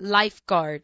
lifeguard.